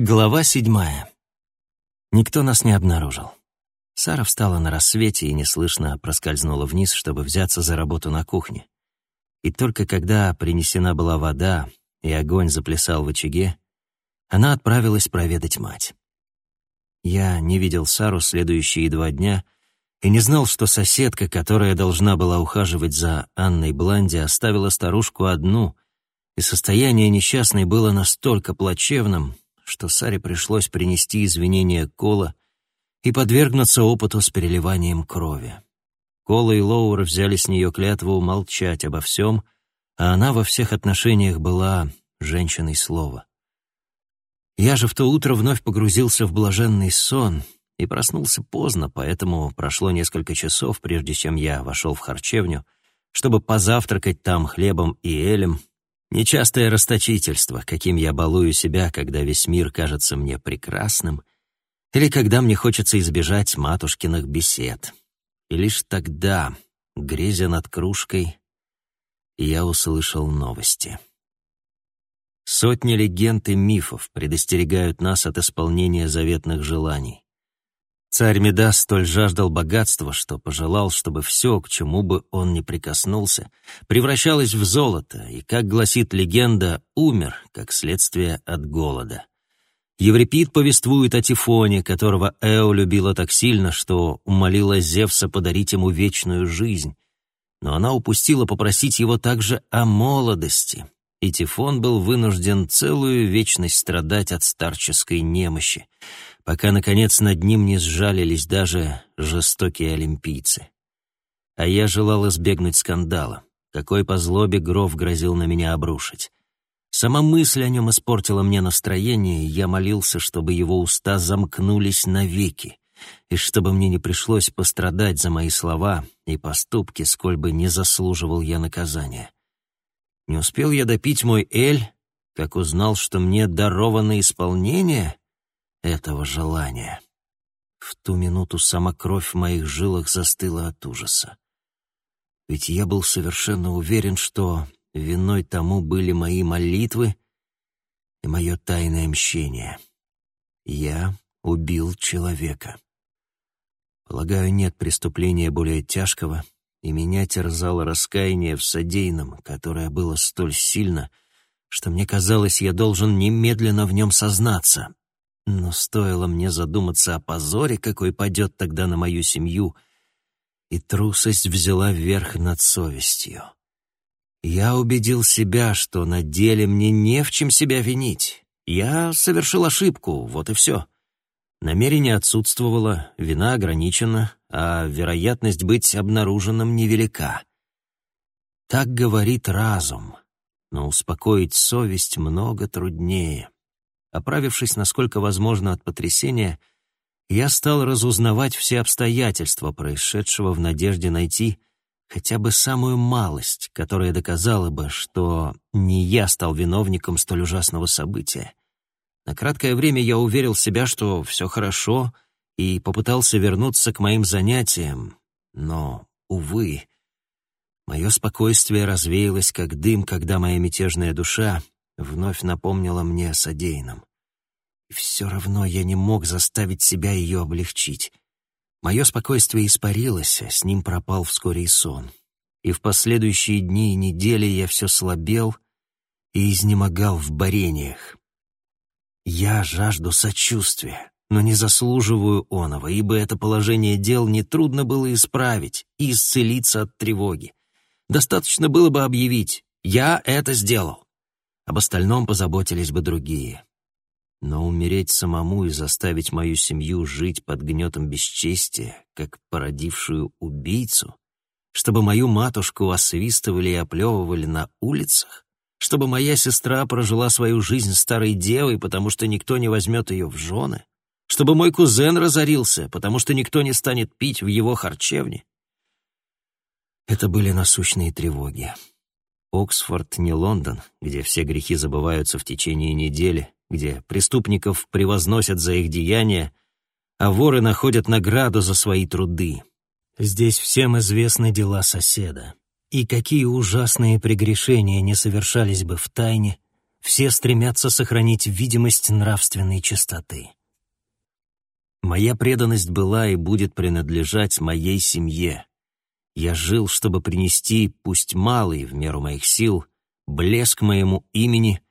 Глава седьмая. Никто нас не обнаружил. Сара встала на рассвете и неслышно проскользнула вниз, чтобы взяться за работу на кухне. И только когда принесена была вода и огонь заплясал в очаге, она отправилась проведать мать. Я не видел Сару следующие два дня и не знал, что соседка, которая должна была ухаживать за Анной Бланди, оставила старушку одну, и состояние несчастной было настолько плачевным, что Саре пришлось принести извинения Кола и подвергнуться опыту с переливанием крови. Кола и Лоуэр взяли с нее клятву молчать обо всем, а она во всех отношениях была женщиной слова. Я же в то утро вновь погрузился в блаженный сон и проснулся поздно, поэтому прошло несколько часов, прежде чем я вошел в харчевню, чтобы позавтракать там хлебом и элем Нечастое расточительство, каким я балую себя, когда весь мир кажется мне прекрасным, или когда мне хочется избежать матушкиных бесед. И лишь тогда, грезя над кружкой, я услышал новости. Сотни легенд и мифов предостерегают нас от исполнения заветных желаний. Царь Медас столь жаждал богатства, что пожелал, чтобы все, к чему бы он ни прикоснулся, превращалось в золото, и, как гласит легенда, умер, как следствие от голода. Еврипид повествует о Тифоне, которого Эо любила так сильно, что умолила Зевса подарить ему вечную жизнь. Но она упустила попросить его также о молодости, и Тифон был вынужден целую вечность страдать от старческой немощи пока, наконец, над ним не сжалились даже жестокие олимпийцы. А я желал избегнуть скандала. Какой по злобе Гров грозил на меня обрушить. Сама мысль о нем испортила мне настроение, и я молился, чтобы его уста замкнулись навеки, и чтобы мне не пришлось пострадать за мои слова и поступки, сколь бы не заслуживал я наказания. Не успел я допить мой эль, как узнал, что мне даровано исполнение — этого желания. В ту минуту сама кровь в моих жилах застыла от ужаса. Ведь я был совершенно уверен, что виной тому были мои молитвы и мое тайное мщение. Я убил человека. Полагаю, нет преступления более тяжкого, и меня терзало раскаяние в содеянном, которое было столь сильно, что мне казалось, я должен немедленно в нем сознаться. Но стоило мне задуматься о позоре, какой падет тогда на мою семью, и трусость взяла верх над совестью. Я убедил себя, что на деле мне не в чем себя винить. Я совершил ошибку, вот и все. Намерение отсутствовало, вина ограничена, а вероятность быть обнаруженным невелика. Так говорит разум, но успокоить совесть много труднее. Оправившись, насколько возможно, от потрясения, я стал разузнавать все обстоятельства происшедшего в надежде найти хотя бы самую малость, которая доказала бы, что не я стал виновником столь ужасного события. На краткое время я уверил себя, что все хорошо, и попытался вернуться к моим занятиям, но, увы, мое спокойствие развеялось как дым, когда моя мятежная душа вновь напомнила мне о содеянном. И все равно я не мог заставить себя ее облегчить. Мое спокойствие испарилось, а с ним пропал вскоре и сон. И в последующие дни и недели я все слабел и изнемогал в борениях. Я жажду сочувствия, но не заслуживаю оного, ибо это положение дел нетрудно было исправить и исцелиться от тревоги. Достаточно было бы объявить «я это сделал». Об остальном позаботились бы другие. Но умереть самому и заставить мою семью жить под гнетом бесчестия, как породившую убийцу, чтобы мою матушку освистывали и оплевывали на улицах, чтобы моя сестра прожила свою жизнь старой девой, потому что никто не возьмет ее в жены, чтобы мой кузен разорился, потому что никто не станет пить в его харчевне. Это были насущные тревоги. Оксфорд не Лондон, где все грехи забываются в течение недели, где преступников превозносят за их деяния, а воры находят награду за свои труды. Здесь всем известны дела соседа. И какие ужасные прегрешения не совершались бы в тайне, все стремятся сохранить видимость нравственной чистоты. Моя преданность была и будет принадлежать моей семье. Я жил, чтобы принести, пусть малый, в меру моих сил, блеск моему имени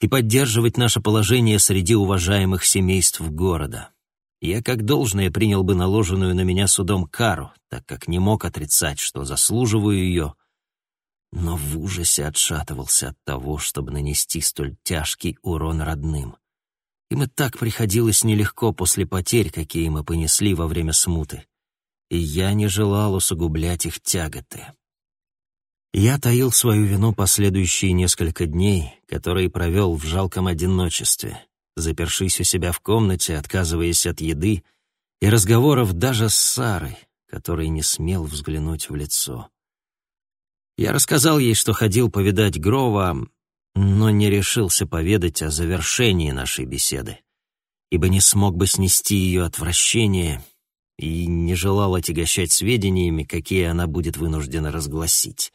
и поддерживать наше положение среди уважаемых семейств города. Я как должное принял бы наложенную на меня судом кару, так как не мог отрицать, что заслуживаю ее, но в ужасе отшатывался от того, чтобы нанести столь тяжкий урон родным. Им и так приходилось нелегко после потерь, какие мы понесли во время смуты, и я не желал усугублять их тяготы. Я таил свою вину последующие несколько дней, которые провел в жалком одиночестве, запершись у себя в комнате, отказываясь от еды и разговоров даже с Сарой, который не смел взглянуть в лицо. Я рассказал ей, что ходил повидать Грова, но не решился поведать о завершении нашей беседы, ибо не смог бы снести ее отвращение и не желал отягощать сведениями, какие она будет вынуждена разгласить.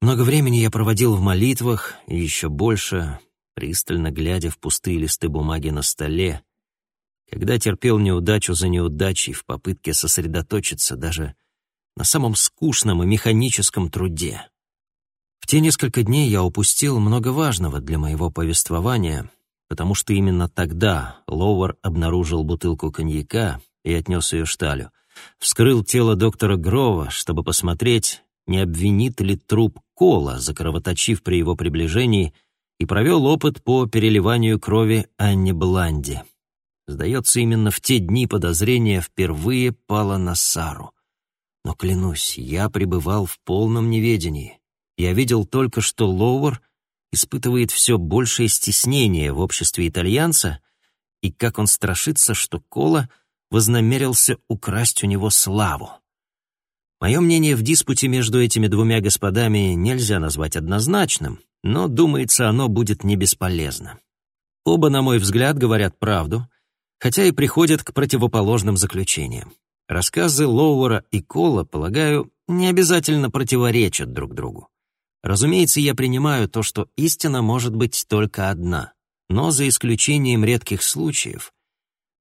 Много времени я проводил в молитвах, и еще больше, пристально глядя в пустые листы бумаги на столе, когда терпел неудачу за неудачей в попытке сосредоточиться даже на самом скучном и механическом труде. В те несколько дней я упустил много важного для моего повествования, потому что именно тогда Лоуэр обнаружил бутылку коньяка и отнес ее шталю, вскрыл тело доктора Грова, чтобы посмотреть, не обвинит ли труп Кола, закровоточив при его приближении, и провел опыт по переливанию крови Анне Бланди. Сдается, именно в те дни подозрение впервые пало на Сару. Но, клянусь, я пребывал в полном неведении. Я видел только, что Лоуэр испытывает все большее стеснение в обществе итальянца и как он страшится, что Кола вознамерился украсть у него славу. Мое мнение в диспуте между этими двумя господами нельзя назвать однозначным, но, думается, оно будет не бесполезно. Оба, на мой взгляд, говорят правду, хотя и приходят к противоположным заключениям. Рассказы Лоуэра и Кола, полагаю, не обязательно противоречат друг другу. Разумеется, я принимаю то, что истина может быть только одна, но за исключением редких случаев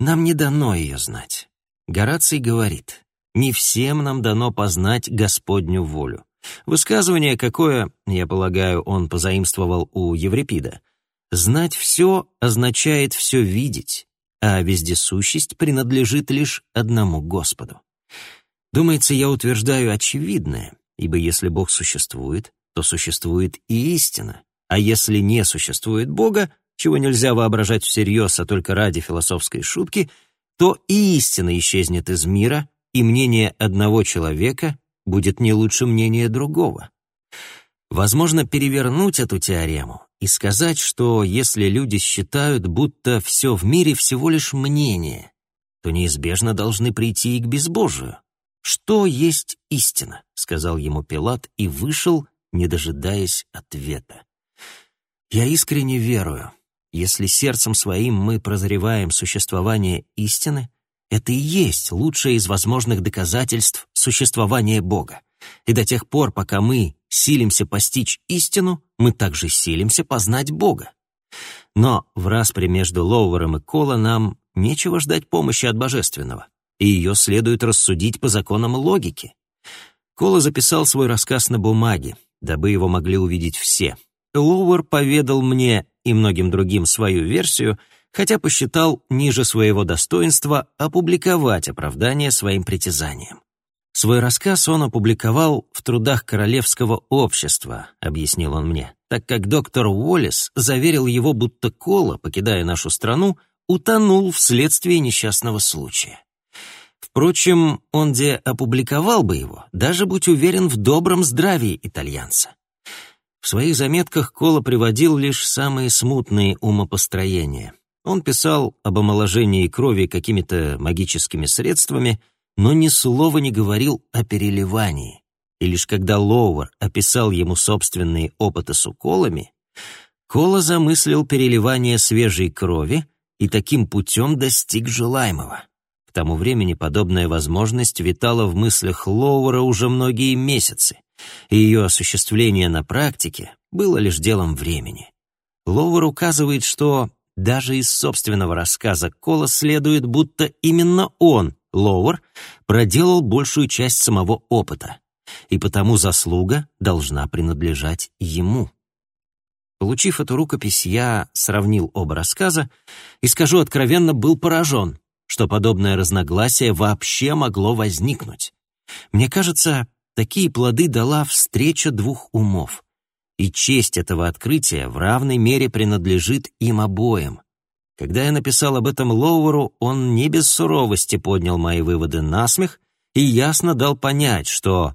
нам не дано ее знать. Гораций говорит, не всем нам дано познать Господню волю. Высказывание какое, я полагаю, он позаимствовал у Еврипида. Знать все означает все видеть, а вездесущесть принадлежит лишь одному Господу. Думается, я утверждаю очевидное, ибо если Бог существует, то существует и истина, а если не существует Бога, чего нельзя воображать всерьез, а только ради философской шутки, то и истина исчезнет из мира, и мнение одного человека будет не лучше мнения другого. Возможно перевернуть эту теорему и сказать, что если люди считают, будто все в мире всего лишь мнение, то неизбежно должны прийти и к безбожию. «Что есть истина?» — сказал ему Пилат и вышел, не дожидаясь ответа. «Я искренне верую, если сердцем своим мы прозреваем существование истины, это и есть лучшее из возможных доказательств существования Бога. И до тех пор, пока мы силимся постичь истину, мы также силимся познать Бога. Но в распре между Лоуэром и Кола нам нечего ждать помощи от Божественного, и ее следует рассудить по законам логики. Кола записал свой рассказ на бумаге, дабы его могли увидеть все. Лоуэр поведал мне и многим другим свою версию, хотя посчитал ниже своего достоинства опубликовать оправдание своим притязаниям. Свой рассказ он опубликовал в трудах Королевского общества, объяснил он мне, так как доктор Уоллес заверил его, будто Кола, покидая нашу страну, утонул вследствие несчастного случая. Впрочем, он где опубликовал бы его, даже будь уверен в добром здравии итальянца. В своих заметках Кола приводил лишь самые смутные умопостроения. Он писал об омоложении крови какими-то магическими средствами — но ни слова не говорил о переливании. И лишь когда Лоуэр описал ему собственные опыты с уколами, Кола замыслил переливание свежей крови и таким путем достиг желаемого. К тому времени подобная возможность витала в мыслях Лоуэра уже многие месяцы, и ее осуществление на практике было лишь делом времени. Лоуэр указывает, что даже из собственного рассказа Кола следует, будто именно он, Лоуэр, проделал большую часть самого опыта, и потому заслуга должна принадлежать ему. Получив эту рукопись, я сравнил оба рассказа и, скажу откровенно, был поражен, что подобное разногласие вообще могло возникнуть. Мне кажется, такие плоды дала встреча двух умов. И честь этого открытия в равной мере принадлежит им обоим. Когда я написал об этом Лоуэру, он не без суровости поднял мои выводы на смех и ясно дал понять, что...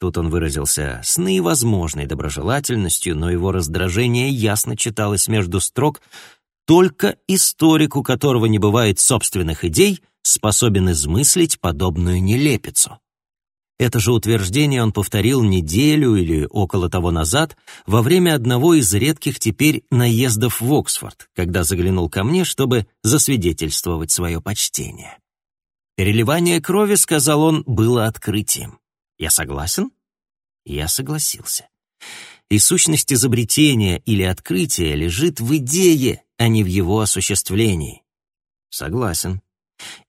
Тут он выразился с наивозможной доброжелательностью, но его раздражение ясно читалось между строк, только историк, у которого не бывает собственных идей, способен измыслить подобную нелепицу. Это же утверждение он повторил неделю или около того назад во время одного из редких теперь наездов в Оксфорд, когда заглянул ко мне, чтобы засвидетельствовать свое почтение. Переливание крови, сказал он, было открытием. Я согласен? Я согласился. И сущность изобретения или открытия лежит в идее, а не в его осуществлении. Согласен.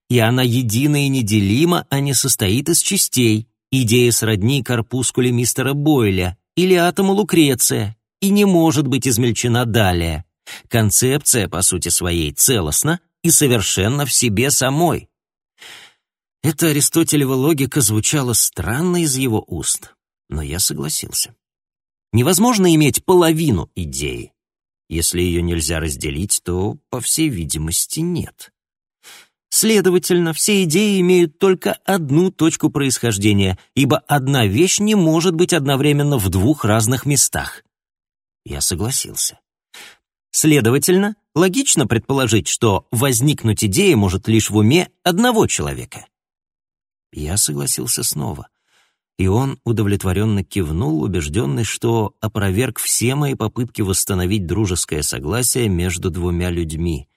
И она едина и неделима, а не состоит из частей, Идея сродни корпускуле мистера Бойля или атому Лукреция и не может быть измельчена далее. Концепция, по сути своей, целостна и совершенно в себе самой. Эта аристотелева логика звучала странно из его уст, но я согласился. Невозможно иметь половину идеи. Если ее нельзя разделить, то, по всей видимости, нет. Следовательно, все идеи имеют только одну точку происхождения, ибо одна вещь не может быть одновременно в двух разных местах. Я согласился. Следовательно, логично предположить, что возникнуть идея может лишь в уме одного человека. Я согласился снова, и он удовлетворенно кивнул, убежденный, что опроверг все мои попытки восстановить дружеское согласие между двумя людьми.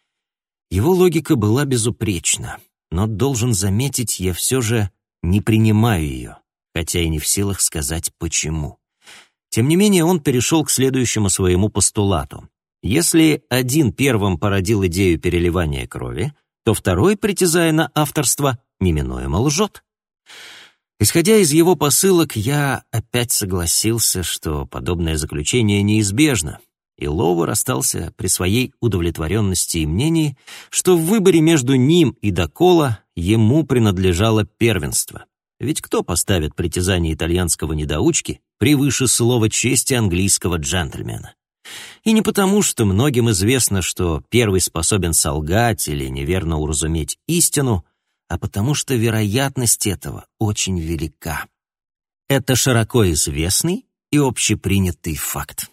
Его логика была безупречна, но, должен заметить, я все же не принимаю ее, хотя и не в силах сказать почему. Тем не менее, он перешел к следующему своему постулату. Если один первым породил идею переливания крови, то второй, притязая на авторство, неминуемо лжет. Исходя из его посылок, я опять согласился, что подобное заключение неизбежно, и Ловер остался при своей удовлетворенности и мнении, что в выборе между ним и Докола ему принадлежало первенство. Ведь кто поставит притязание итальянского недоучки превыше слова чести английского джентльмена? И не потому, что многим известно, что первый способен солгать или неверно уразуметь истину, а потому что вероятность этого очень велика. Это широко известный и общепринятый факт.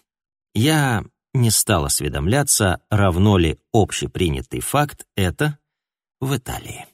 Я не стал осведомляться, равно ли общепринятый факт это в Италии.